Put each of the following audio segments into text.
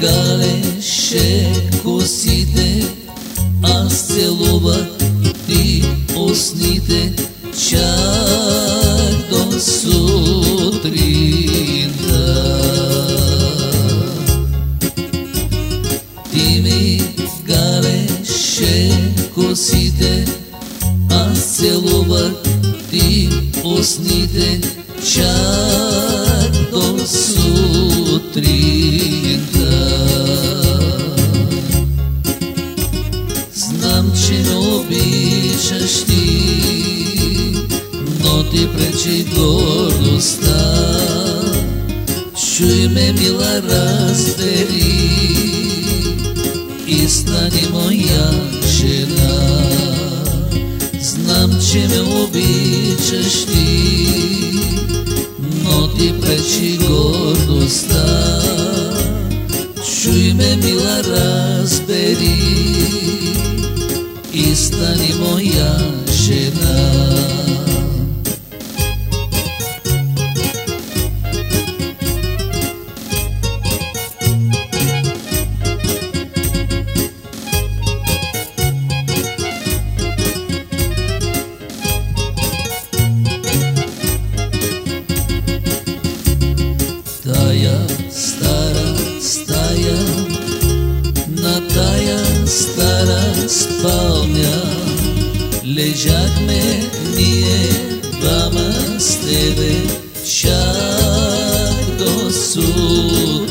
галеше косите, аз целувах ти усните чак до сутринта. Ти ми галеше косите, аз целувах ти усните чак до сутринта. Но ти пречи гордостта. Чуй ме, мила, разбери и стани моя жена. Знам, че ме обичаш ти, но ти пречи гордостта. Чуй ме, мила, разбери и стани моя лежахме ние двама с тебе, чак до сутринта.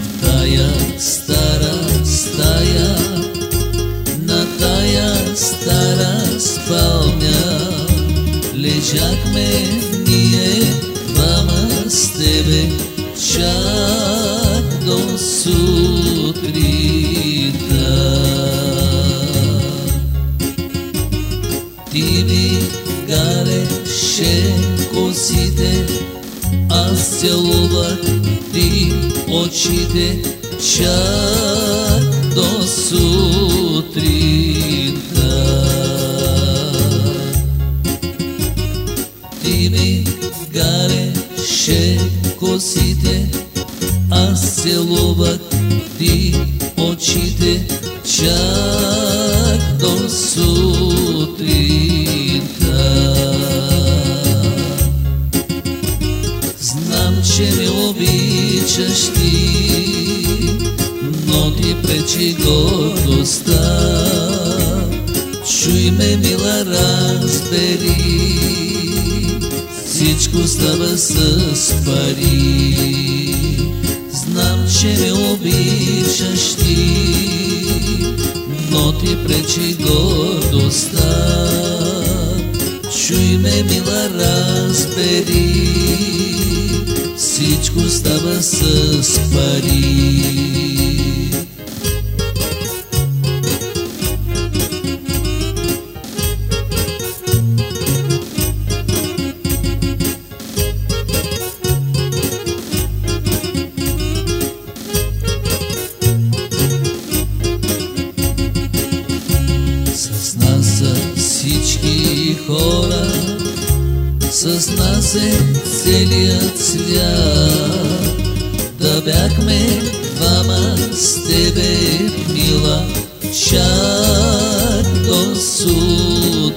В тая стара стая, на тая стара спалня, лежахме косите, аз целувах ти очите чак до сутринта. Ти ми галеше косите, аз целувах ти очите чак до сутринта. Ме, мила, разбери, всичко става с пари. Знам, че ме обичаш ти, но ти пречи гордостта. Чуй ме, мила, разбери, всичко става с пари. Нас е целият свят. Да бяхме двама с тебе, мила, чак до сутринта.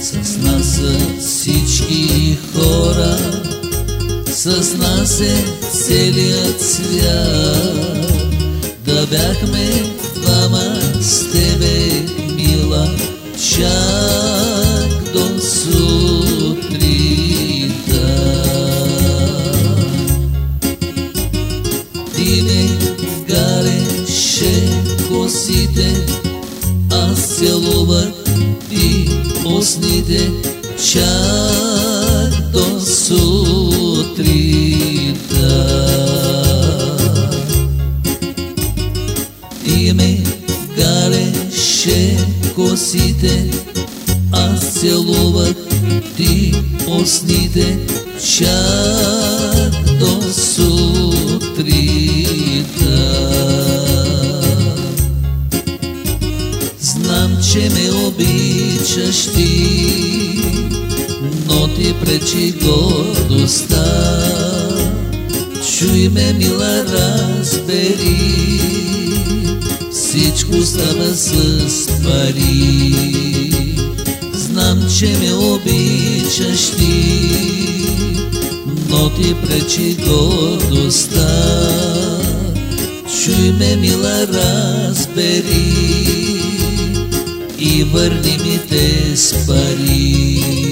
С нас са всички хора, с нас е целият свят. Да бяхме двама с тебе, мила, чак до сутринта. Ти ме галеше косите, аз целувах ти устните, чак косите, аз целувах ти устните, чак до сутринта. Знам, че ме обичаш ти, ти пречи гордостта. Чуй ме, мила, разбери, всичко става с пари. Че ме обичаш ти, но ти пречи гордостта. Чуй ме, мила, разбери и върни ми те с пари.